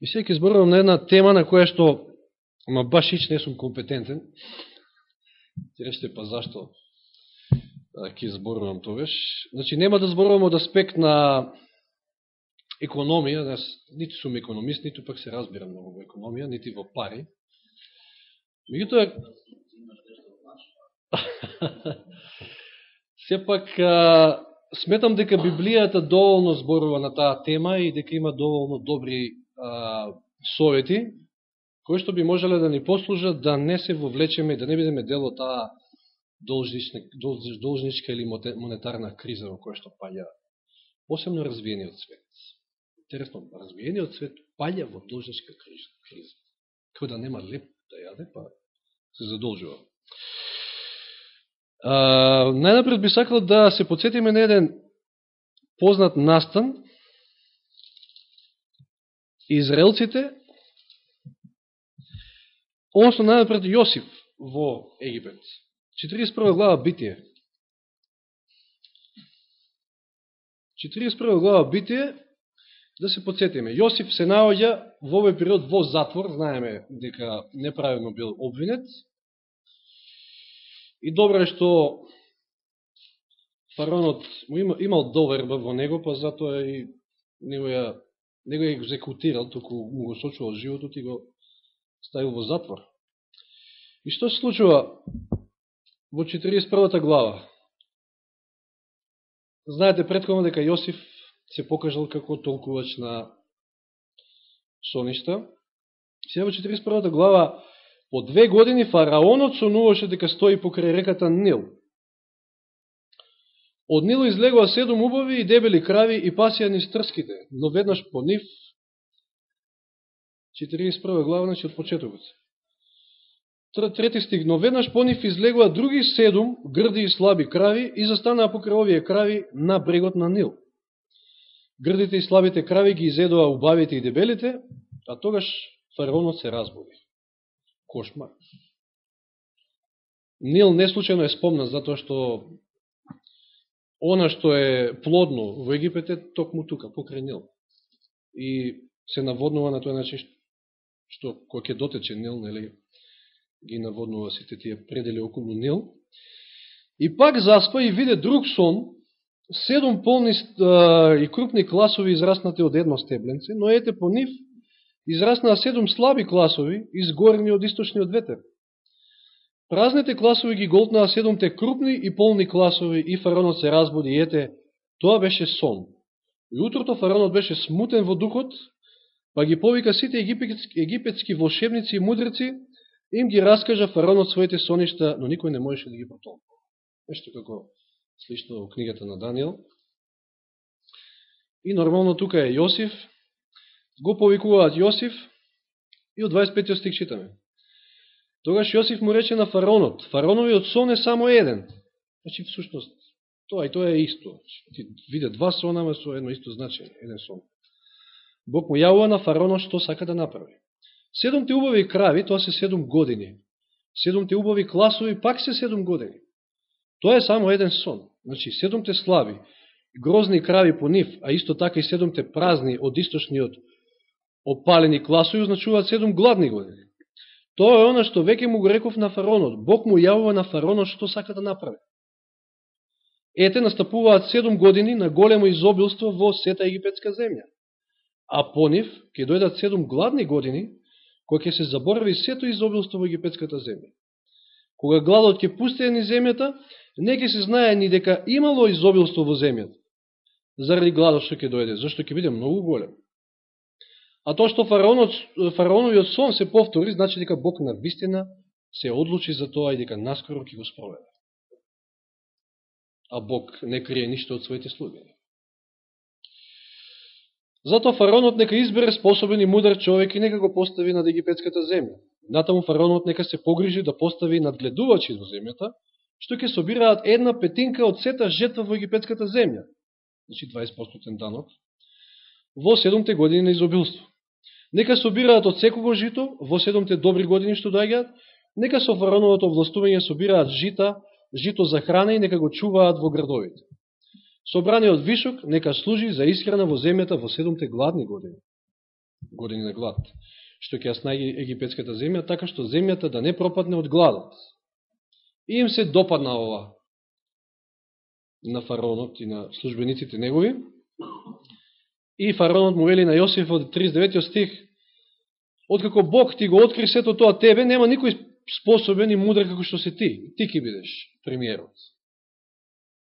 И сега ќе зборувам на една тема на која што, ама баш ич не сум компетентен. Ти речете, па зашто ќе зборувам тогаш. Значи, нема да зборувам од аспект на економија, да, нити сум економист, ниту пак се разбирам многу во економија, нити во пари. Меѓутоа, сепак сметам дека Библијата доволно зборува на таа тема и дека има доволно добри а, совети, кои што би можеле да ни послужат да не се вовлечеме и да не бидеме дел од таа должничка, должничка или монетарна криза во која што паѓа посебно развиениот свет. Интересно, развиениот свет паѓа во должничка криза. Кога да нема леп да јаде, па се задолжува. најнапред би сакал да се подсетиме на еден познат настан. Израелците, односно најнапред Јосиф во Египет. 41 глава Битие. 41 глава Битие, да се подсетиме. Јосиф се наоѓа во овој период во затвор, знаеме дека неправилно бил обвинет. И добро е што фаронот имал доверба во него, па затоа и него ја не го екзекутирал, току му го сочувал животот и го ставил во затвор. И што се случува во 41 глава? Знаете предходно дека Јосиф се покажал како толкувач на соништа. Сега во 41 глава по две години фараонот сонуваше дека стои покрај реката Нил. Од Нило излегува седом убави и дебели крави и пасија ни стрските, но веднаш по нив 41 глава, значи од почетокот. Трети стиг, но веднаш по нив излегува други седум грди и слаби крави и застанаа покрај овие крави на брегот на Нил. Грдите и слабите крави ги изедува убавите и дебелите, а тогаш фараонот се разбуди. Кошмар. Нил неслучено е спомнат, затоа што она што е плодно во Египет е токму тука, покрај Нил. И се наводнува на тој начин што кој ќе дотече Нил, нели, ги наводнува сите тие предели околу Нил. И пак заспа и виде друг сон, седом полни и крупни класови израснати од едно стебленце, но ете по нив израснаа седом слаби класови, изгорени од источниот ветер. Празните класови ги голтнаа седомте крупни и полни класови и фаронот се разбуди и ете, тоа беше сон. Јутрото фаронот беше смутен во духот, па ги повика сите египетски, египетски волшебници и мудреци, им ги раскажа фаронот своите соништа, но никој не можеше да ги протолкува. Нешто како слично во книгата на Данијел. И нормално тука е Јосиф, го повикуваат Јосиф и од 25 стих читаме. Тогаш Јосиф му рече на фаронот, фароновиот сон е само еден. Значи, всушност, тоа и тоа е исто. Значи, ти виде два сона, ме со едно исто значење, еден сон. Бог му јавува на фаронот што сака да направи. Седомте убави крави, тоа се седом години. Седомте убави класови, пак се седом години. Тоа е само еден сон. Значи, седомте слави, грозни крави по нив, а исто така и седомте празни од источниот опалени класови, означуваат седом гладни години. Тоа е оно што веќе му го реков на фаронот. Бог му јавува на фаронот што сака да направи. Ете, настапуваат 7 години на големо изобилство во сета египетска земја. А по нив ќе дојдат 7 гладни години, кои ќе се заборави сето изобилство во египетската земја. Кога гладот ќе пусти ни земјата, не ќе се знае ни дека имало изобилство во земјата, заради гладот што ќе дојде, зашто ќе биде многу голем. А тоа што фараонот, фараоновиот сон се повтори, значи дека Бог на вистина се одлучи за тоа и дека наскоро ќе го спроведе. А Бог не крие ништо од своите слуги. Затоа фараонот нека избере способен и мудар човек и нека го постави над египетската земја. Натаму фараонот нека се погрижи да постави надгледувачи во земјата, што ќе собираат една петинка од сета жетва во египетската земја, значи 20% данок, во седомте години на изобилство. Нека собираат од секого жито во седомте добри години што доаѓаат, нека со фараоновото властување собираат жита, жито за храна и нека го чуваат во градовите. Собраниот вишок нека служи за исхрана во земјата во седомте гладни години. години на глад, што ќе снаги египетската земја, така што земјата да не пропадне од гладот. И им се допадна ова на фараонот и на службениците негови. И фараонот му вели на Јосиф од 39 стих, откако Бог ти го откри сето тоа тебе, нема никој способен и мудр како што си ти. Ти ќе бидеш премиерот.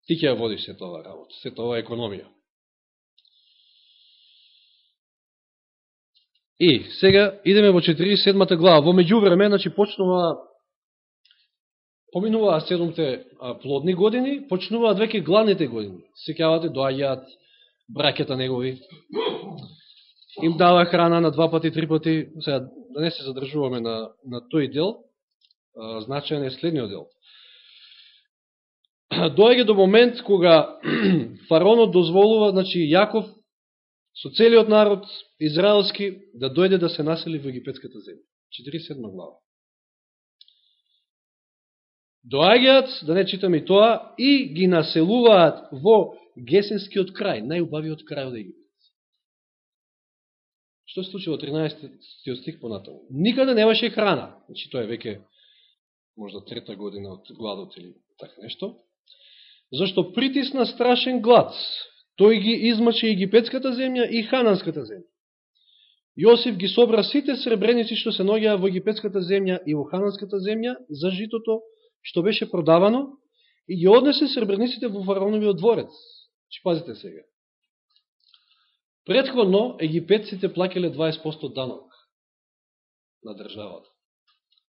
Ти ќе ја водиш сето ова работа, сето ова економија. И сега идеме во 47 глава. Во меѓувреме, значи почнува поминуваа седомте плодни години, почнуваат веќе главните години. Сеќавате доаѓаат бракета негови, им дава храна на два пати, три пати. Сега, да не се задржуваме на, на тој дел, значаен е следниот дел. Доаѓа до момент кога фаронот дозволува, значи Јаков со целиот народ израелски да дојде да се насели во египетската земја. 47 глава. Доаѓаат, да не читаме и тоа, и ги населуваат во Гесенскиот крај, најубавиот крај од Египет. Што се случи во 13 стих понатаму? Никаде немаше храна. Значи, тоа е веќе можда трета година од гладот или така нешто. Зашто притисна страшен глад Тој ги измачи египетската земја и хананската земја. Јосиф ги собра сите сребреници што се ногеа во египетската земја и во хананската земја за житото што беше продавано и ги однесе сребрениците во фараоновиот дворец. Че пазите сега. Предходно египетците плакеле 20% данок на државата,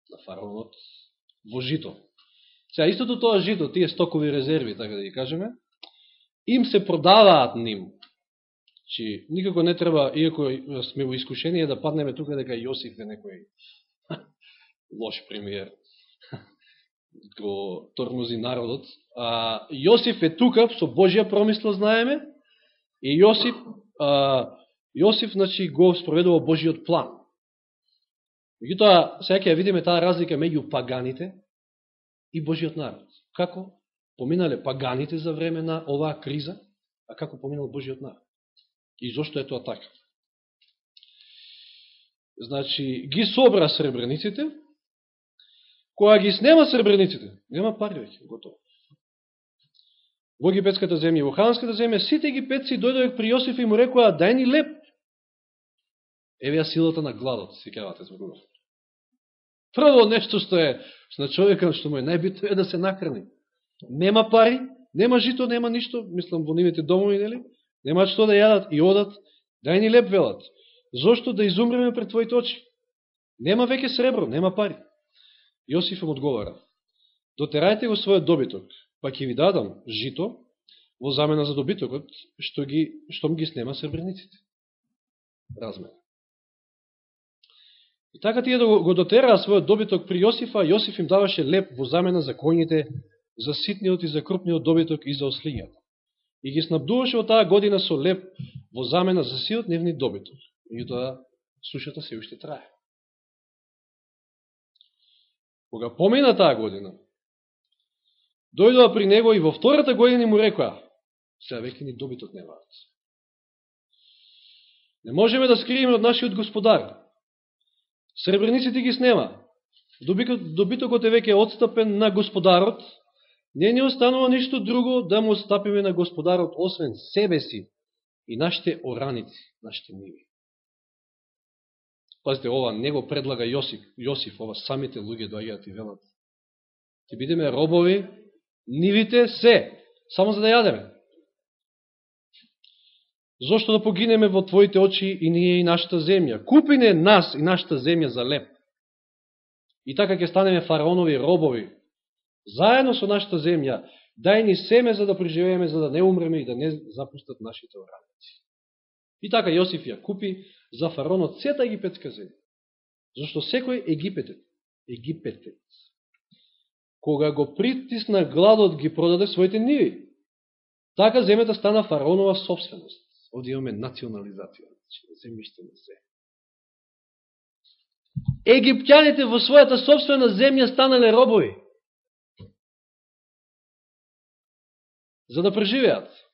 на фараонот, во жито. Сега, истото тоа жито, тие стокови резерви, така да ги кажеме, им се продаваат ним. Чи никако не треба, иако сме во искушение, да паднеме тука дека Јосиф е некој лош премиер, го тормози народот. А, Јосиф е тука, со Божија промисла знаеме, и Јосиф, а, Јосиф значи, го спроведува Божиот план. Меѓутоа, сега ќе видиме таа разлика меѓу паганите и Божиот народ. Како? поминале паганите за време на оваа криза, а како поминал Божиот народ. И зошто е тоа така? Значи, ги собра сребрениците, која ги снема сребрениците, нема пари веќе, готово. Во египетската земја и во ханската земја, сите египетци дојдоја при Јосиф и му рекоа, дај ни леп. Еве силата на гладот, секавате зборував. Прво нешто што е на човека, што му е најбитно е да се нахрани. Нема пари, нема жито, нема ништо, мислам во нивните домови, нели? Нема што да јадат и одат, дај ни леп велат. Зошто да изумреме пред твоите очи? Нема веќе сребро, нема пари. Јосиф им одговара, дотерајте го својот добиток, па ќе ви дадам жито во замена за добитокот, што, ги, што ги снема сребрениците. Размена. И така тие да го дотераа својот добиток при Јосифа, Јосиф им даваше леп во замена за коњите за ситниот и за крупниот добиток и за ослињата. И ги снабдуваше од таа година со леп во замена за сиот нивни добиток. Меѓутоа, тоа сушата се уште трае. Кога помина таа година, дојдоа при него и во втората година му рекоа, сега веќе ни добитот не ваат. Не можеме да скриеме од нашиот господар. Сребрениците ги снема. Добитокот е веќе отстапен на господарот, не ни останува ништо друго да му стапиме на Господарот, освен себе си и нашите ораници, нашите ниви. Пазите, ова не го предлага Јосиф, Јосиф ова самите луѓе доаѓаат и велат. ти бидеме робови, нивите се, само за да јадеме. Зошто да погинеме во Твоите очи и ние и нашата земја? Купине нас и нашата земја за леп. И така ќе станеме фараонови робови, заедно со нашата земја, дај ни семе за да преживееме, за да не умреме и да не запустат нашите ораници. И така Јосиф ја купи за фаронот сета египетска земја. Зашто секој египетец, египетец, кога го притисна гладот, ги продаде своите ниви. Така земјата стана фараонова собственост. Овде имаме национализација, земјиште на се. Египтјаните во својата собствена земја станале робови. за да преживеат.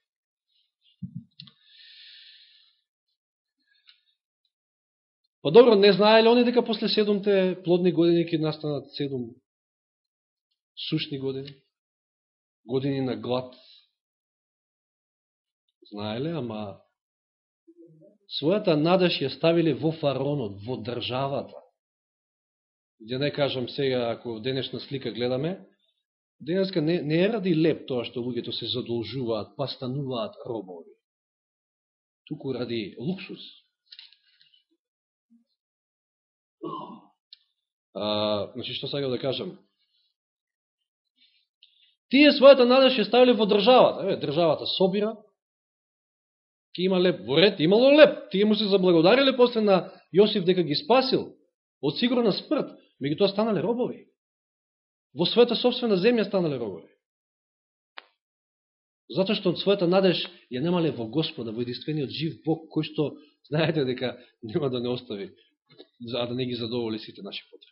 Па добро, не знае ли они дека после седомте плодни години ќе настанат седом сушни години? Години на глад? Знае ли, ама својата надеж ја ставиле во фаронот, во државата. Ја не кажам сега, ако денешна слика гледаме, денеска не, не е ради леп тоа што луѓето се задолжуваат, па стануваат робови. Туку ради луксус. А, значи, што сега да кажам? Тие својата надеж ја ставили во државата. Еве, државата собира, ќе има леп. Во ред, имало леп. Тие му се заблагодариле после на Јосиф дека ги спасил од сигурна смрт, меѓу тоа станале робови. Во својата собствена земја станале робови. Затоа што својата надеж ја немале во Господа, во единствениот жив Бог, кој што знаете дека нема да не остави, за да не ги задоволи сите наши потреби.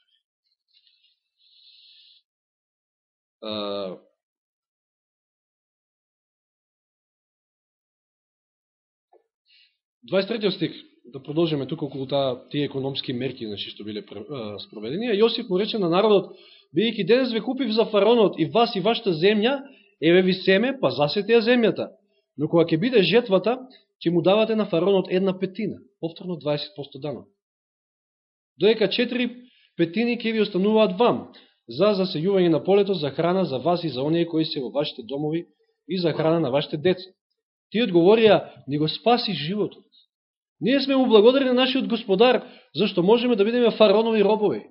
23 стих, да продолжиме тука околу таа тие економски мерки значи, што биле спроведени. А Јосиф му рече на народот, бидејќи денес ве купив за фаронот и вас и вашата земја, еве ви семе, па засете ја земјата. Но кога ќе биде жетвата, ќе му давате на фаронот една петина, повторно 20% данок. Доека четири петини ќе ви остануваат вам, за засејување на полето, за храна за вас и за оние кои се во вашите домови и за храна на вашите деца. Ти одговорија, ни го спаси животот. Ние сме му благодарни на нашиот господар, зашто можеме да бидеме фаронови робови.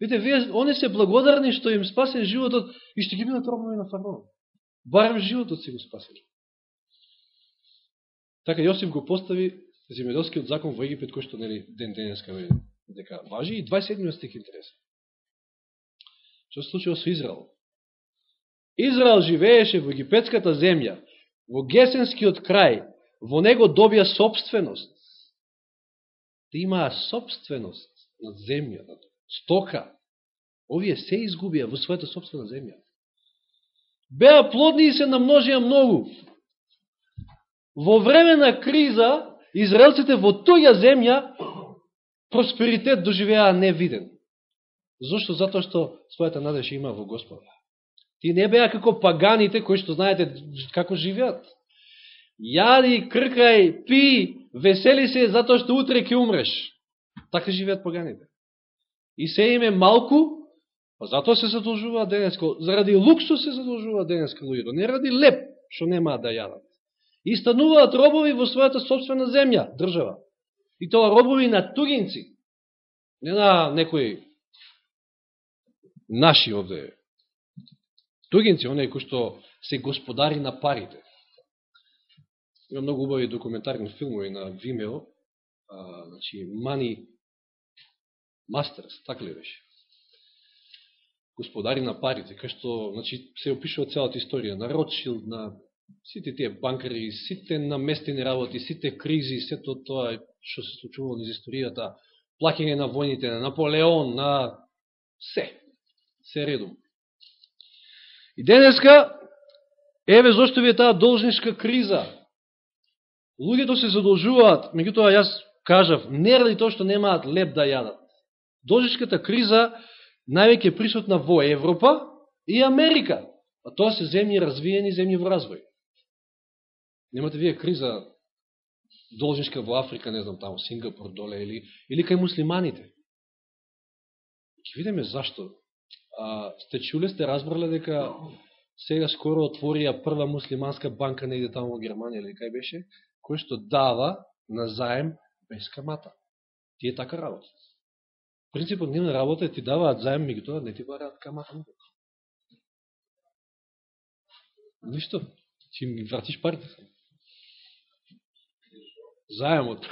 Видите, вие, они се благодарни што им спасен животот и што ги бидат робови на фарон. Барем животот си го спасили. Така Јосиф го постави земјоделскиот закон во Египет, кој што нели ден денеска дека важи и 27 стих интересен. Што се случило со Израел? Израел живееше во египетската земја, во Гесенскиот крај, во него добија собственост да имаа собственост над земјата, стока. Овие се изгубија во својата собствена земја. Беа плодни и се намножија многу. Во време на криза, израелците во тоја земја просперитет доживеа невиден. Зошто? Затоа што својата надеж има во Господа. Ти не беа како паганите кои што знаете како живеат. Јади, кркај, пи, весели се затоа што утре ќе умреш. Така живеат паганите. И се име малку, па затоа се задолжува денеско, заради луксус се задолжува денеско луѓето, не ради леп, што немаат да јадат. И стануваат робови во својата собствена земја, држава. И тоа робови на тугинци, не на некои наши овде. Тугинци, оние кои што се господари на парите. Има многу убави документарни филмови на Vimeo, а, значи Money Masters, така ли беше? Господари на парите, кај што значи, се опишува целата историја на Ротшилд, на сите тие банкари, сите наместени работи, сите кризи, сето тоа што се случувало низ историјата, плакење на војните, на Наполеон, на се, се редом. И денеска, еве зашто ви е таа должничка криза, Луѓето се задолжуваат, меѓутоа јас кажав, не ради тоа што немаат леп да јадат. Должничката криза највеќе присутна во Европа и Америка, а тоа се земји развиени, земји во развој. Немате вие криза должничка во Африка, не знам, таму Сингапур доле, или, или кај муслиманите. Ке видиме зашто. А, сте чуле, сте разбрале дека сега скоро отворија прва муслиманска банка негде таму во Германија, или кај беше, кој што дава на заем без камата. Тие така работат. Принципот нивна работа е ти даваат заем, меѓу тоа не ти бараат камата. Ништо. Ти ми вратиш парите. Заемот.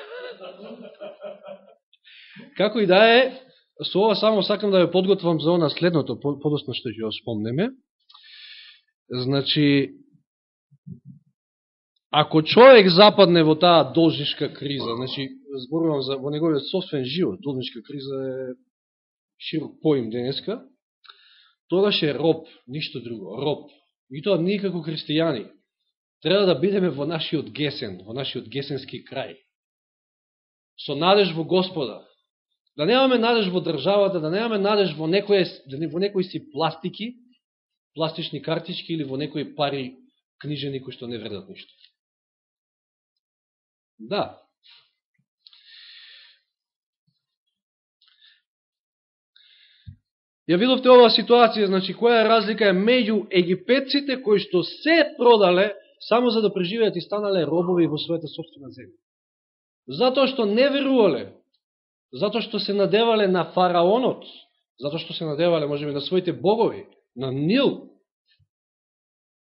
Како и да е, со ова само сакам да ве подготвам за она следното, подосно што ќе го спомнеме. Значи, ако човек западне во таа должничка криза, значи, зборувам за во неговиот собствен живот, должничка криза е широк поим денеска, тогаш е роб, ништо друго, роб. И тоа ние како христијани треба да бидеме во нашиот гесен, во нашиот гесенски крај. Со надеж во Господа, Да немаме надеж во државата, да немаме надеж во некој, да во некои си пластики, пластични картички или во некои пари книжени кои што не вредат ништо. Да. Ја видовте оваа ситуација, значи, која е разлика е меѓу египетците кои што се продале само за да преживеат и станале робови во својата собствена земја. Затоа што не верувале, затоа што се надевале на фараонот, затоа што се надевале, можеме, на своите богови, на Нил.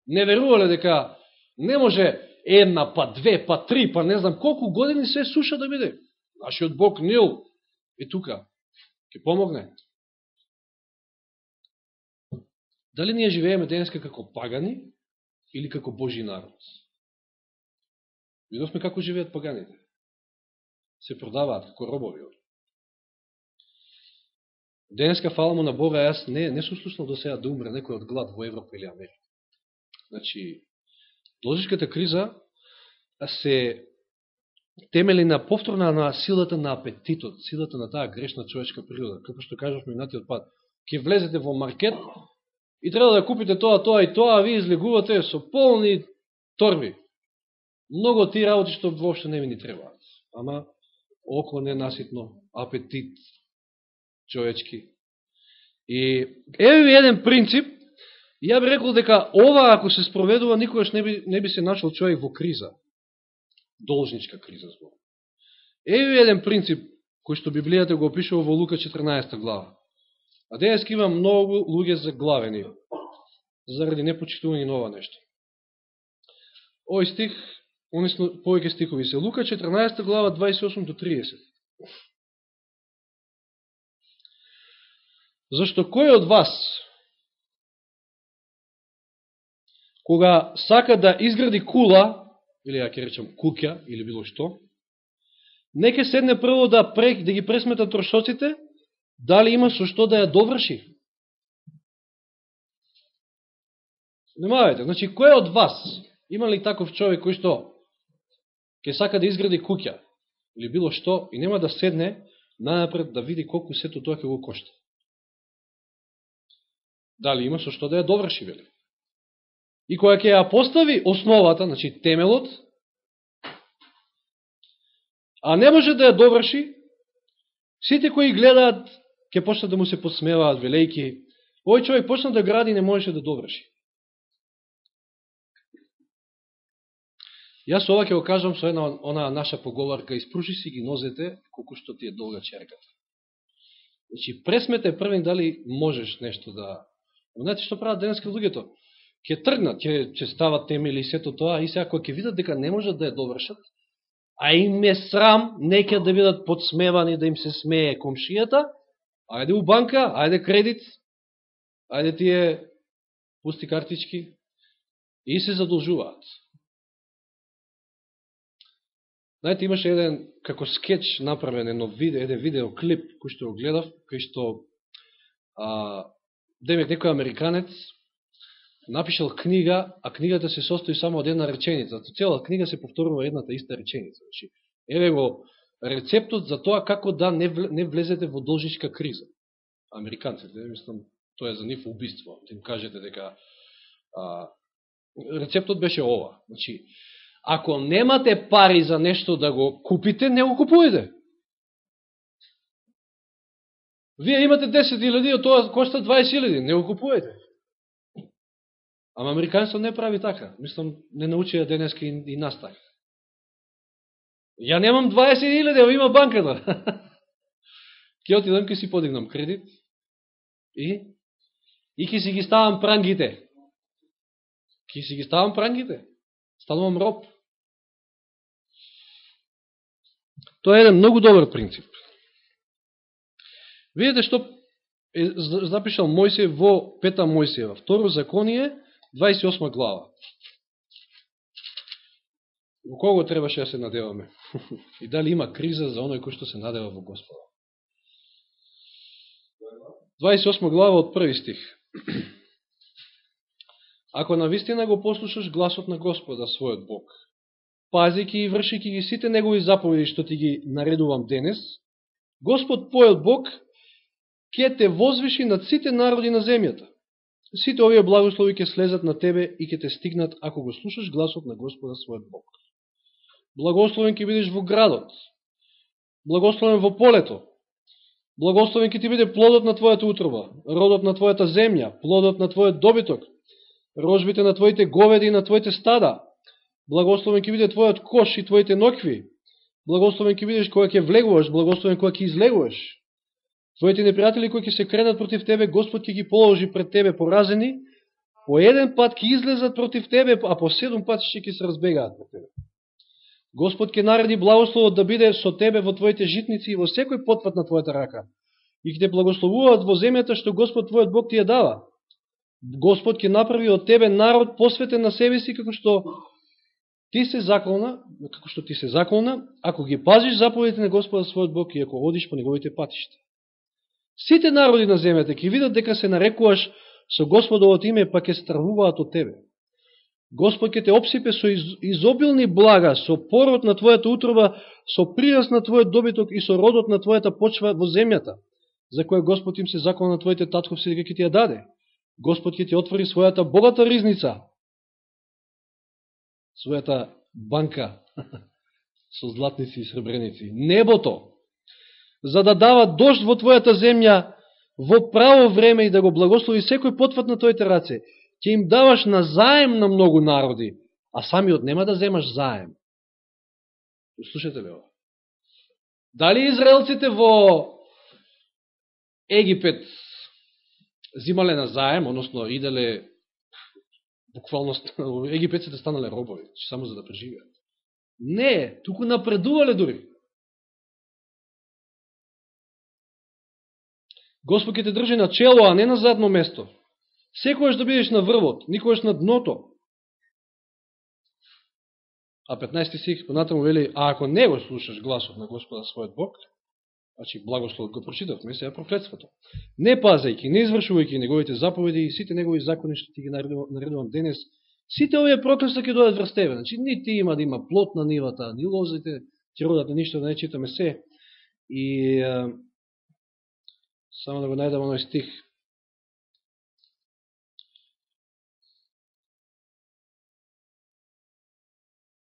Не верувале дека не може една, па две, па три, па не знам колку години се суша да биде. Нашиот Бог Нил е тука. Ке помогне. Дали ние живееме денеска како пагани или како Божи народ? Видовме како живеат паганите. Се продаваат како робови. Денеска, фала му на Бога, јас не, не сум слушнал до сега да умре некој од глад во Европа или Америка. Значи, ложичката криза се темели на повторна на силата на апетитот, силата на таа грешна човечка природа. Како што кажавме минатиот пат, ќе влезете во маркет и треба да купите тоа, тоа и тоа, а ви излегувате со полни торби. Много ти работи што воопшто не ви ни требаат. Ама око ненаситно, апетит човечки. И еве ви еден принцип ја би рекол дека ова, ако се спроведува, никогаш не би, не би се нашол човек во криза. Должничка криза збор. Еве еден принцип, кој што Библијата го опишува во Лука 14 глава. А денес има многу луѓе заглавени, заради непочитување нова нешто. Ој стих, они повеќе стихови се. Лука 14 глава 28 до 30. Зашто кој од вас, кога сака да изгради кула, или ја ќе речем куќа, или било што, неке седне прво да, прек, да ги пресмета трошоците, дали има со што да ја доврши. Немавајте, значи, кој од вас има ли таков човек кој што ќе сака да изгради куќа, или било што, и нема да седне најапред да види колку сето тоа ќе го кошта. Дали има со што да ја доврши, вели. И која ќе ја постави основата, значи темелот, а не може да ја доврши, сите кои гледаат, ќе почнат да му се посмеваат, велејки, овој човек почна да гради и не можеше да доврши. Јас ова ќе го кажам со една она наша поговорка, испруши си ги нозете, колку што ти е долга черката. Значи, пресмете првен дали можеш нешто да... Знаете што прават денеска луѓето? ке тргнат, ќе, ќе стават темели и сето тоа, и сега кога ќе видат дека не можат да ја довршат, а им е срам, неќе да бидат подсмевани, да им се смее комшијата, ајде у банка, ајде кредит, ајде тие пусти картички, и се задолжуваат. Знаете, имаше еден, како скетч направен, едно видео, еден видеоклип, кој што го гледав, кој што а, Да демек некој американец напишал книга, а книгата се состои само од една реченица. Цела книга се повторува едната иста реченица. Значи, еве го рецептот за тоа како да не, влезете во должничка криза. Американците, мислам, тоа е за нив убиство. Да им кажете дека а, рецептот беше ова. Значи, ако немате пари за нешто да го купите, не го купувате. Вие имате 10.000, тоа кошта 20.000, не го купуете. Ама американство не прави така. Мислам, не научија денеска и, и нас така. Ја немам 20.000, а има банката. Ке отидам, ке си подигнам кредит и и ке си ги ставам прангите. Ке си ги ставам прангите. Станувам роб. Тоа е еден многу добар принцип. Видете што е запишал Мојсија во Пета Мојсиева. Второ законие, 28 глава. Во кого требаше да се надеваме? И дали има криза за оној кој што се надева во Господа? 28 глава од први стих. Ако навистина го послушаш гласот на Господа, својот Бог, пазики и вршики ги сите негови заповеди што ти ги наредувам денес, Господ твојот Бог ќе те возвиши над сите народи на земјата. Сите овие благослови ќе слезат на тебе и ќе те стигнат ако го слушаш гласот на Господа својот Бог. Благословен ќе бидеш во градот, благословен во полето, благословен ќе ти биде плодот на твојата утроба, родот на твојата земја, плодот на твојот добиток, рожбите на твоите говеди и на твоите стада, благословен ќе биде твојот кош и твоите нокви, благословен ќе бидеш кога ќе влегуваш, благословен кога ќе излегуваш. Твоите непријатели кои ќе се кренат против тебе, Господ ќе ги положи пред тебе поразени, по еден пат ќе излезат против тебе, а по седум пат ќе ќе се разбегаат на тебе. Господ ќе нареди благословот да биде со тебе во твоите житници и во секој потват на твојата рака. И ќе те благословуваат во земјата што Господ твојот Бог ти ја дава. Господ ќе направи од тебе народ посветен на себе си, како што ти се заколна, како што ти се заколна, ако ги пазиш заповедите на Господа својот Бог и ако одиш по неговите патишта. Сите народи на земјата ќе видат дека се нарекуваш со Господовото име, па ќе стравуваат од тебе. Господ ќе те обсипе со изобилни блага, со пород на твојата утроба, со прираст на твојот добиток и со родот на твојата почва во земјата, за која Господ им се закон на твоите татковци дека ќе ти ја даде. Господ ќе ти отвори својата богата ризница, својата банка со златници и сребреници. Небото, за да дава дожд во твојата земја во право време и да го благослови секој потват на твоите раце. Ќе им даваш на заем на многу народи, а самиот нема да земаш заем. Слушате ли ова? Дали израелците во Египет зимале на заем, односно иделе буквално египетците станале робови, само за да преживеат? Не, туку напредувале дури. Господ ќе те држи на чело, а не на задно место. Секојаш да бидеш на врвот, никојаш на дното. А 15 стих понатаму вели, а ако не го слушаш гласот на Господа својот Бог, значи благословот го прочитавме сега проклетството. Не пазајки, не извршувајки неговите заповеди и сите негови закони што ти ги наредувам денес, сите овие проклетства ќе дојдат врз тебе. Значи ни ти има да има плот на нивата, ни лозите ќе родат на ништо, да не читаме се. И Само да го најдам оној стих.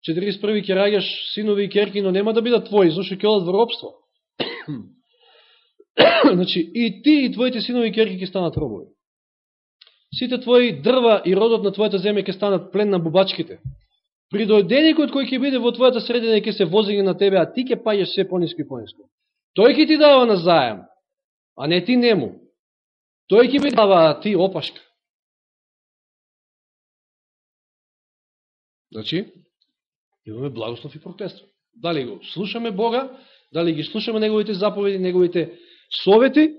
Четирис први ќе раѓаш синови и керки, но нема да бидат твои, зашто ќе одат во робство. значи, и ти и твоите синови и керки ќе станат робови. Сите твои дрва и родот на твојата земја ќе станат плен на бубачките. Придојденикот кој ќе биде во твојата средина ќе се возиги на тебе, а ти ќе паѓаш се пониско и пониско. Тој ќе ти дава на заем, а не ти нему. Тој ќе би дава, ти опашка. Значи, имаме благослов и проклество. Дали го слушаме Бога, дали ги слушаме Неговите заповеди, Неговите совети,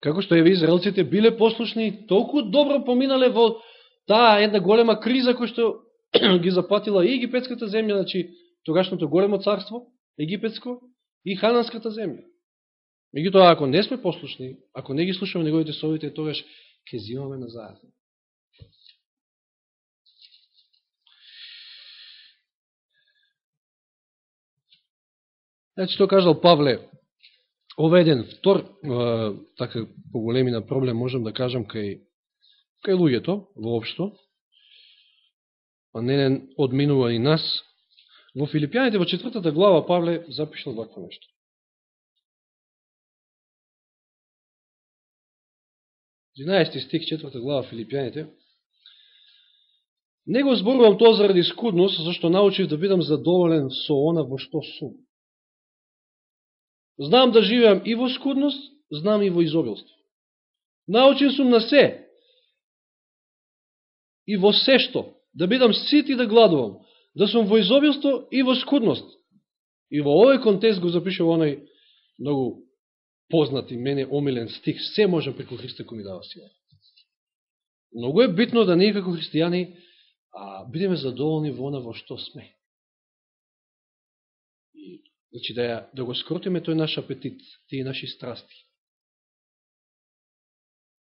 како што еве израелците биле послушни, толку добро поминале во таа една голема криза која што ги запатила и египетската земја, значи тогашното големо царство, египетско, и хананската земја. Меѓутоа, ако не сме послушни, ако не ги слушаме неговите совите, тогаш ќе зимаме назад. Значи, тоа кажал Павле, ова еден втор, е, така поголемина проблем, можем да кажам, кај, кај луѓето, воопшто, а не одминува и нас. Во Филипјаните, во четвртата глава, Павле запишал вакво нешто. 11 стих, 4 глава Филипјаните. Не го зборувам тоа заради скудност, зашто научив да бидам задоволен со она во што сум. Знам да живеам и во скудност, знам и во изобилство. Научен сум на се, и во се што, да бидам сит и да гладувам, да сум во изобилство и во скудност. И во овој контекст го запишува оној многу познат и мене омилен стих, се можам преку Христа кој ми дава сила. Многу е битно да ние како христијани а, бидеме задоволни во она во што сме. И, значи да, ја, да го скротиме тој наш апетит, тие наши страсти.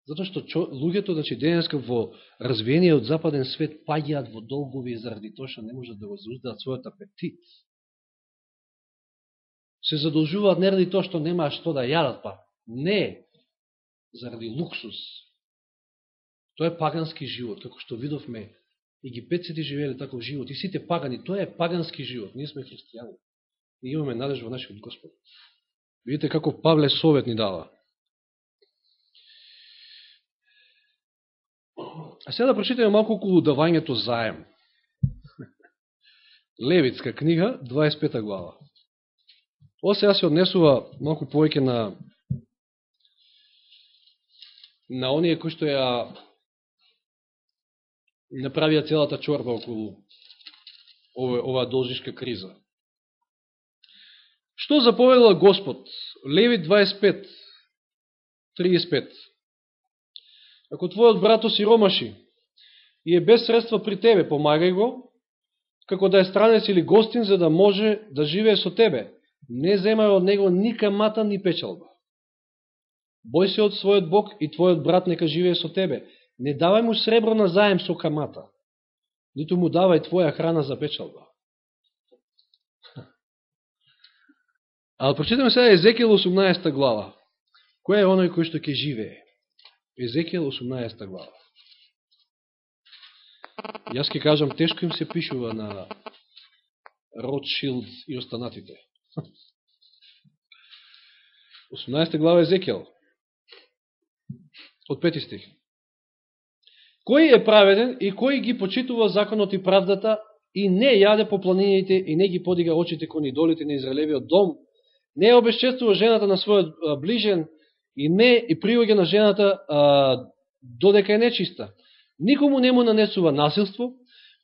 Затоа што чо, луѓето, значи, денеска во развиениот западен свет паѓаат во долгови заради тоа што не можат да го зауздаат својот апетит се задолжуваат не ради тоа што немаа што да јадат па. Не, заради луксус. Тоа е пагански живот, како што видовме, египетците живееле таков живот, и сите пагани, тоа е пагански живот, ние сме христијани. И имаме надеж во нашиот Господ. Видите како Павле совет ни дава. А сега да прочитаме малку околу давањето заем. Левитска книга, 25 глава. Ова сега се однесува малку повеќе на на оние кои што ја направија целата чорба околу ова, ова должишка криза. Што заповедала Господ? Левит 25, 35. Ако твојот брато си ромаши и е без средства при тебе, помагај го, како да е странец или гостин, за да може да живее со тебе. Не земај од него ни камата, ни печалба. Бој се од својот Бог и твојот брат нека живее со тебе. Не давај му сребро на заем со камата, ниту му давај твоја храна за печалба. А прочитаме сега Езекијел 18 глава. Кој е оној кој што ќе живее? Езекијел 18 глава. Јас ќе кажам, тешко им се пишува на Ротшилд и останатите. 18 глава Езекијал. Од пети стих. Кој е праведен и кој ги почитува законот и правдата и не јаде по планините и не ги подига очите кон идолите на Израелевиот дом, не обесчествува жената на својот ближен и не и приоѓа на жената а, додека е нечиста. Никому не му нанесува насилство,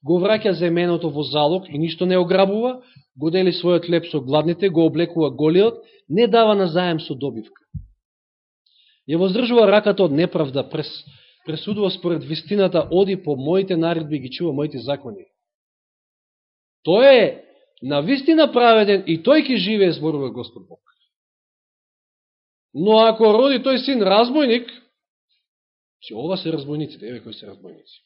го враќа земеното во залог и ништо не ограбува, го дели својот леп со гладните, го облекува голиот, не дава на заем со добивка ја воздржува раката од неправда, прес, пресудува според вистината, оди по моите наредби, ги чува моите закони. Тој е на вистина праведен и тој ќе живее, зборува Господ Бог. Но ако роди тој син разбойник, се ова се разбойниците, еве кои се разбойници.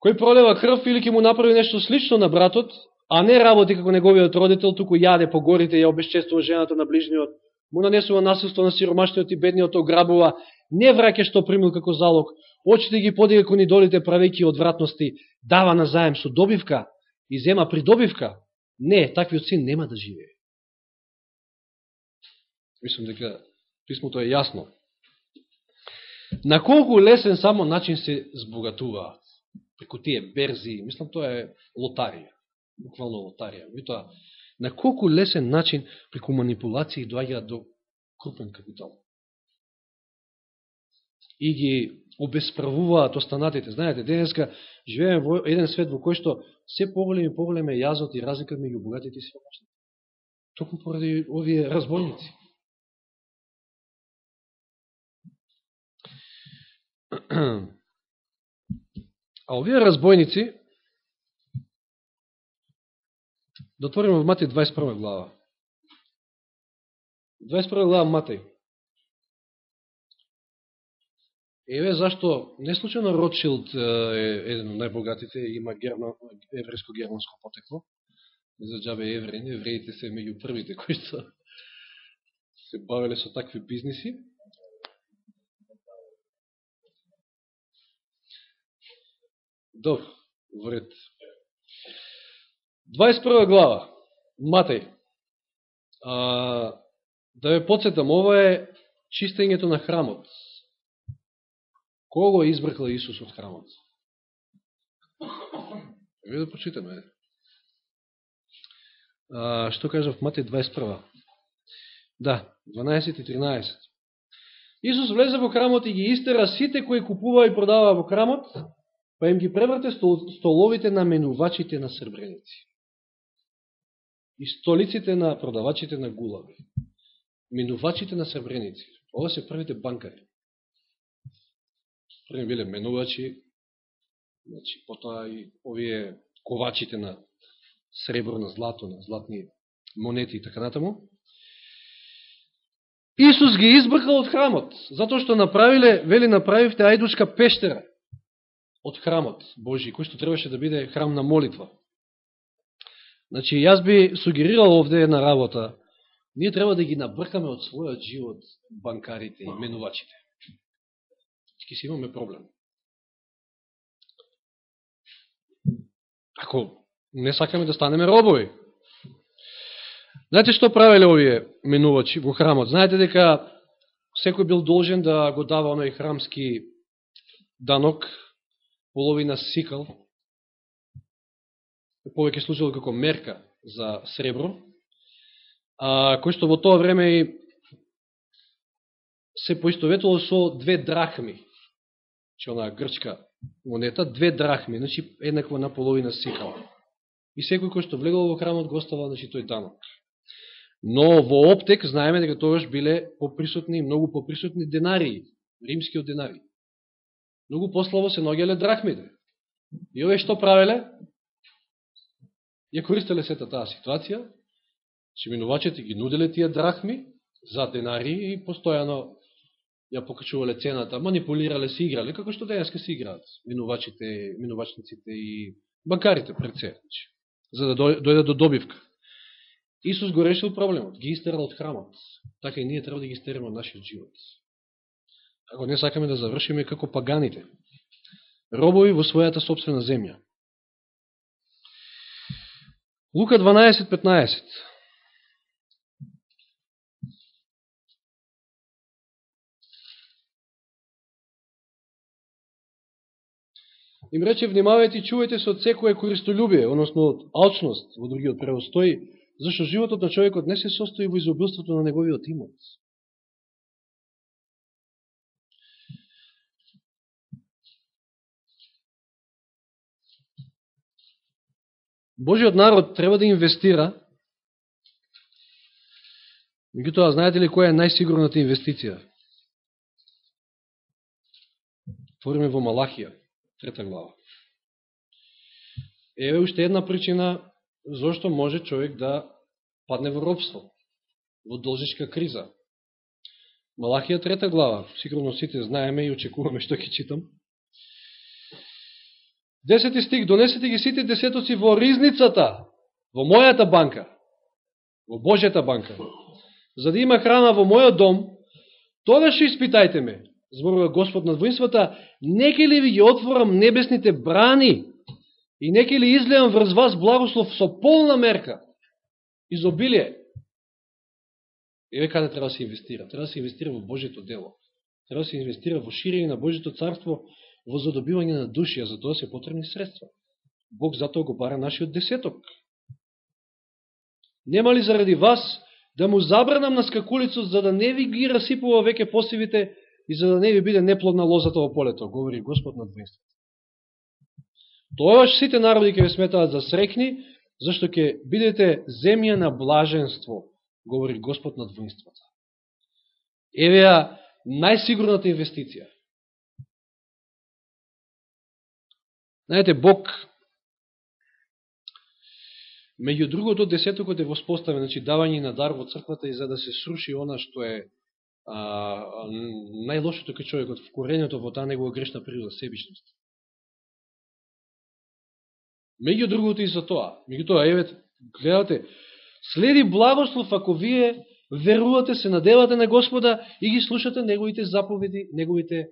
Кој пролева крв или ќе му направи нешто слично на братот, а не работи како неговиот родител, туку јаде по горите и ја обесчествува жената на ближниот, му нанесува насилство на сиромашниот и бедниот ограбува, не враке што примил како залог, очите ги подига кон идолите правејќи одвратности, дава на заем со добивка и зема придобивка, не, таквиот син нема да живее. Мислам дека писмото е јасно. На колку лесен само начин се збогатуваат преку тие берзи, мислам тоа е лотарија, буквално лотарија. Митоа, на колку лесен начин преку манипулации доаѓаат до крупен капитал. И ги обесправуваат останатите. Знаете, денеска живееме во еден свет во кој што се поголеми и поголеме јазот и разликат меѓу богатите и сиромашните. Токму поради овие разбойници. А овие разбойници Да отвориме во Матеј 21 глава. 21 глава Матеј. Еве зашто не случайно Ротшилд е еден од најбогатите, има герман, еврейско-германско потекло. Не за джабе евреин, евреите се меѓу првите кои што се бавеле со такви бизниси. Добро, вред. 21 глава, Матеј. А, да ве подсетам, ова е чистењето на храмот. Кого избрхла Исус од храмот? Ви да прочитаме. А, што кажа в Матеј 21? Да, 12 и 13. Исус влезе во храмот и ги истера сите кои купува и продава во храмот, па им ги преврте столовите на менувачите на сребреници и столиците на продавачите на гулави, менувачите на сребреници. Ова се првите банкари. Први биле менувачи, значи, потоа и овие ковачите на сребро, на злато, на златни монети и така натаму. Исус ги избркал од храмот, затоа што направиле, вели направивте ајдушка пештера од храмот Божи, кој што требаше да биде храм на молитва. Значи, јас би сугерирал овде една работа. ние треба да ги набркаме од својот живот банкарите и менувачите. Ке си имаме проблем. Ако не сакаме да станеме робови. Знаете што правеле овие менувачи во храмот? Знаете дека секој бил должен да го дава оној храмски данок, половина сикал, повеќе служило како мерка за сребро, а, кој што во тоа време се поистоветувало со две драхми, че она грчка монета, две драхми, значи еднакво на половина сикал. И секој кој што влегал во храмот го остава значи, тој данок. Но во Оптек знаеме дека тогаш биле поприсутни, многу поприсутни денарии, римскиот денари. Многу послабо се ногеле драхмите. И ове што правеле? Ја користеле сета таа ситуација, че минувачите ги нуделе тие драхми за денари и постојано ја покачувале цената, манипулирале, се играле, како што денеска се играат минувачите, минувачниците и банкарите пред се, за да дојдат до добивка. Исус го решил проблемот, ги истерал од храмот. Така и ние треба да ги истериме од нашиот живот. Ако не сакаме да завршиме како паганите, робови во својата собствена земја. Лука 12.15 Им рече, внимавајте и чувајте се од секоје користолюбие, односно од алчност, во другиот превостој, зашто животот на човекот не се состои во изобилството на неговиот имот. Божиот народ треба да инвестира, меѓутоа, знаете ли која е најсигурната инвестиција? Твориме во Малахија, трета глава. Еве уште една причина зашто може човек да падне во робство, во должичка криза. Малахија трета глава, сигурно сите знаеме и очекуваме што ќе читам. Десети стих, донесете ги сите десетоци во ризницата, во мојата банка, во Божјата банка, за да има храна во мојот дом, тогаш испитајте ме, зборува Господ на воинствата, неке ли ви ги отворам небесните брани и неке ли излеам врз вас благослов со полна мерка, изобилие. Еве каде треба да се инвестира. Треба да се инвестира во Божето дело. Треба да се инвестира во ширење на Божето царство, во задобивање на души, а за тоа се потребни средства. Бог затоа го бара нашиот десеток. Нема ли заради вас да му забранам на скакулицот, за да не ви ги расипува веќе посивите и за да не ви биде неплодна лозата во полето, говори Господ на двинството. Тоаш сите народи ќе ве сметаат за срекни, зашто ќе бидете земја на блаженство, говори Господ на двинството. Еве ја најсигурната инвестиција. Знаете, Бог, меѓу другото, десетокот е воспоставен, значи давање на дар во црквата и за да се сруши она што е а, најлошото кај човекот, вкоренето во таа негова грешна природа, себичност. Меѓу другото и за тоа. Меѓу тоа, еве, гледате, следи благослов ако вие верувате, се надевате на Господа и ги слушате Неговите заповеди, Неговите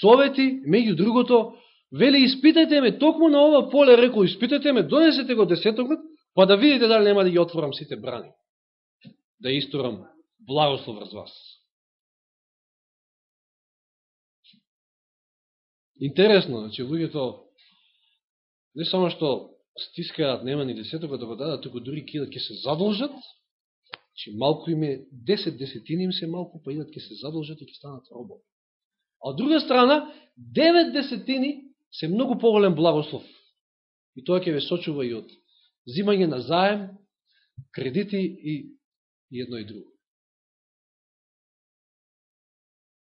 совети, меѓу другото, вели, испитајте ме, токму на ова поле, реко испитајте ме, донесете го десетокот, па да видите дали нема да ги отворам сите брани, да исторам благослов врз вас. Интересно, значи, луѓето не само што стискаат, нема ни десетокот да го дадат, туку дури ќе ќе се задолжат, значи малку име, 10 десетини им се малку, па идат ќе се задолжат и ќе станат робови. А од друга страна, 9 десетини се многу поголем благослов. И тоа ќе ве сочува и од зимање на заем, кредити и, и едно и друго.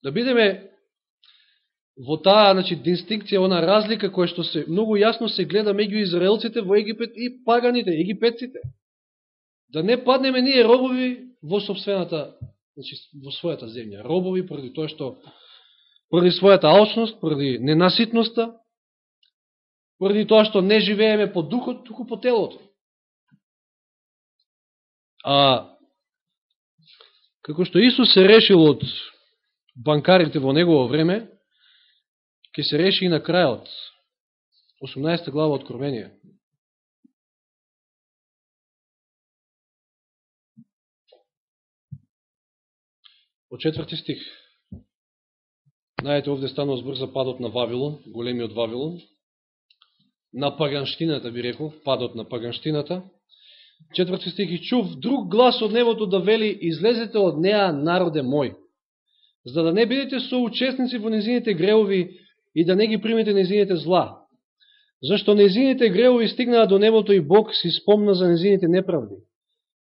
Да бидеме во таа значи, дистинкција, она разлика која што се многу јасно се гледа меѓу израелците во Египет и паганите, египетците. Да не паднеме ние робови во собствената, значи, во својата земја. Робови поради тоа што поради својата алчност, поради ненаситноста, поради тоа што не живееме по духот, туку по телото. А како што Исус се решил од банкарите во негово време, ќе се реши и на крајот. 18 глава од Откровение. Од четврти стих. Знаете, овде станува збор за падот на Вавилон, големиот Вавилон. На паганштината, би рекол, падот на паганштината. Четврти стих и чув друг глас од небото да вели, излезете од неа, народе мој, за да не бидете соучесници во незините греови и да не ги примете незините зла. Зашто незините греови стигнаа до небото и Бог си спомна за незините неправди.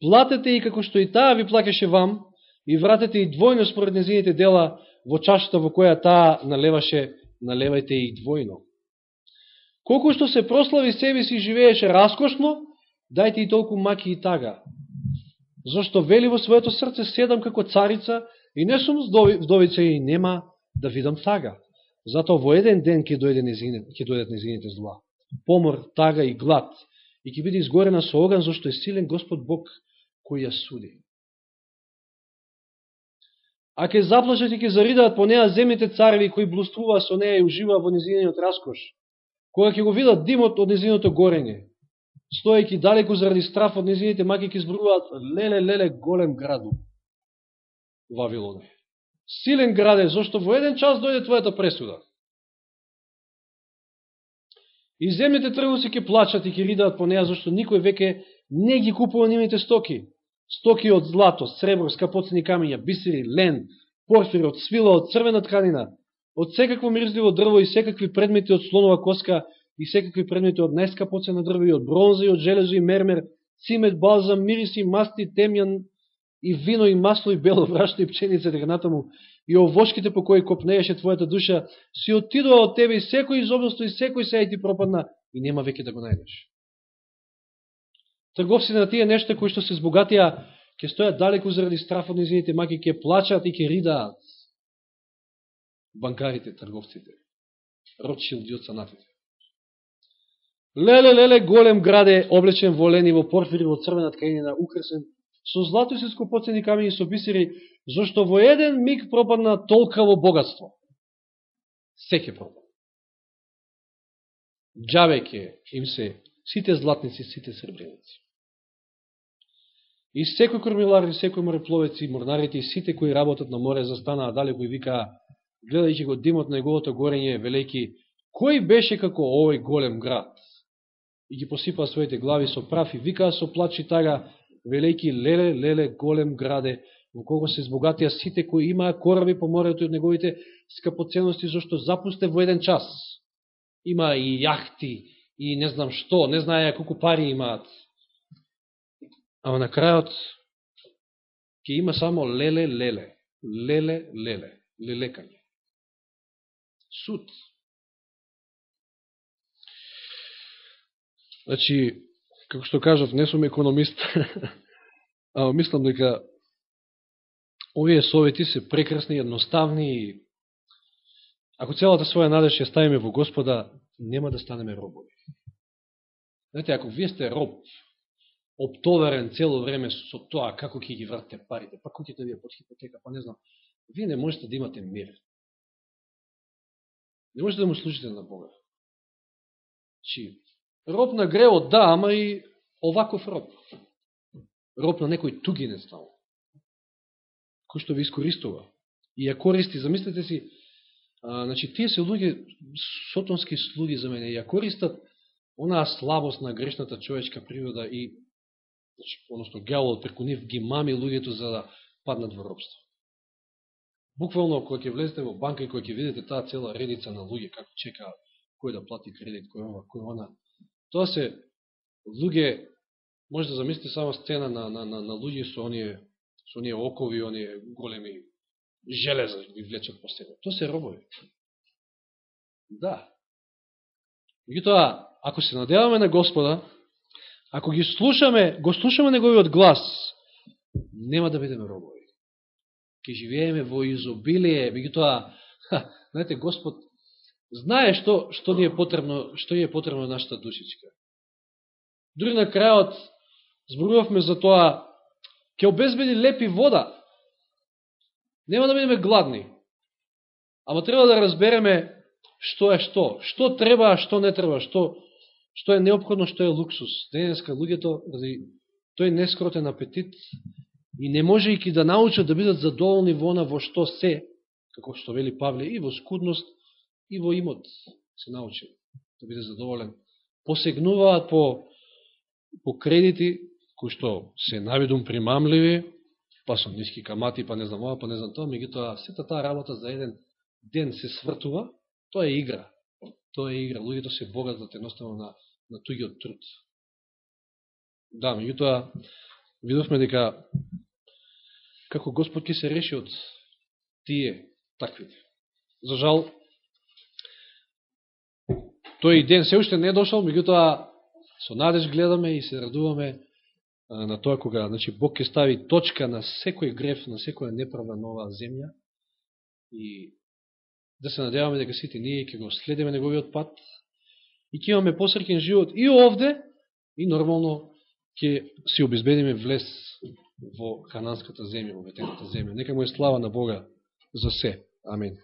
Платете и како што и таа ви плакеше вам, и вратете и двојно според незините дела во чашата во која таа налеваше, налевајте и двојно. Колку што се прослави себе си живееше раскошно, дајте и толку маки и тага. Зашто вели во своето срце седам како царица и не сум вдовица и нема да видам тага. Затоа во еден ден ќе дојде незините, ќе дојдат незините зла. Помор, тага и глад. И ќе биде изгорена со оган, зашто е силен Господ Бог кој ја суди. А ќе заплашат и ќе заридаат по неа земните цареви кои блуствуваат со неа и уживаат во незиниот раскош. Кога ќе го видат димот од низиното горење, стоејќи далеко заради страф од низините маки ќе зборуваат леле, леле, голем граду. Вавилоне. Силен граде, зашто во еден час дојде твојата пресуда. И земните тргуци ќе плачат и ќе ридаат по неа, зашто никој веќе не ги купува нивните стоки стоки од злато, сребро, скапоцени камења, бисери, лен, порфир, од свила, од црвена тканина, од секакво мирзливо дрво и секакви предмети од слонова коска и секакви предмети од најскапоцена дрво и од бронза и од железо и мермер, цимет, балзам, мириси, масти, темјан и вино и масло и бело брашно и пченица така му и овошките по кои копнееше твојата душа, си отидува од тебе и секој изобилство и секој сеј ти пропадна и нема веќе да го најдеш трговците на тие нешта кои што се збогатија, ќе стојат далеку заради страфот на изините маки, ќе плачат и ќе ридаат. Банкарите, трговците, Ротшилд и оцанатите. Леле, леле, голем граде, облечен во лени, во порфири, во црвена тканина, украсен, со злато и се скопоцени камени со бисери, зашто во еден миг пропадна толкаво богатство. Секе пропадна. Джаве им се сите златници, сите сребреници. И секој кормилар, и секој морепловец, и морнарите, и сите кои работат на море, застанаа далеко и викаа, гледајќи го димот на неговото горење, велејки, кој беше како овој голем град? И ги посипаа своите глави со прав и викаа со плач и тага, велејки, леле, леле, голем граде, во кого се избогатија сите кои имаа кораби по морето и од неговите скапоценности, зашто запусте во еден час. Има и јахти, и не знам што, не знаја колку пари имаат. Ама на крајот ќе има само леле, леле, леле, леле, лелекање. Суд. Значи, како што кажав, не сум економист, а мислам дека овие совети се прекрасни, едноставни и ако целата своја надеж ја ставиме во Господа, нема да станеме робови. Знаете, ако вие сте роб, оптоварен цело време со тоа како ќе ги вратите парите, па куќите ви е под хипотека, па не знам, вие не можете да имате мир. Не можете да му служите на Бога. Чи, роб на греот, да, ама и оваков роб. Роб на некој тугинец стал. Кој што ви искористува. И ја користи, замислете си, а, значи, тие се луѓе, сотонски слуги за мене, ја користат онаа слабост на грешната човечка природа и Значи, односно, гјаволот преку нив ги мами луѓето за да паднат во робство. Буквално, кога ќе влезете во банка и кога ќе видите таа цела редица на луѓе, како чека кој да плати кредит, кој ова, кој она, тоа се луѓе, може да замислите само сцена на, на, на, на луѓе со оние, со оние окови, оние големи железа ги влечат по себе. Тоа се робови. Да. Меѓутоа, ако се надеваме на Господа, Ако ги слушаме, го слушаме неговиот глас, нема да бидеме робови ќе живееме во изобилие, тоа, знаете, Господ знае што, што ни е потребно, што ни е потребно нашата душичка. Дури на крајот зборувавме за тоа, ќе обезбеди лепи вода, Нема да бидеме гладни. Ама треба да разбереме што е што. Што треба, а што не треба. Што, што е необходно, што е луксус. Денеска луѓето, тој нескротен апетит, и не можејќи да научат да бидат задоволни во она во што се, како што вели Павле, и во скудност, и во имот се научил да биде задоволен. Посегнуваат по, по кредити, кои што се навидум примамливи, па со ниски камати, па не знам ова, па не знам тоа, тоа, сета таа работа за еден ден се свртува, тоа е игра. Тоа е игра. Луѓето се богатат едноставно на, на тугиот труд. Да, тоа видовме дека како Господ ќе се реши од тие таквите. За жал, тој ден се уште не е дошол, меѓутоа со надеж гледаме и се радуваме на тоа кога значи, Бог ќе стави точка на секој греф, на секоја неправда на оваа земја и да се надеваме дека сите ние ќе го следиме неговиот пат и ќе имаме посреќен живот и овде и нормално ќе си обезбедиме влез во хананската земја, во ветената земја. Нека му е слава на Бога за се. Амин.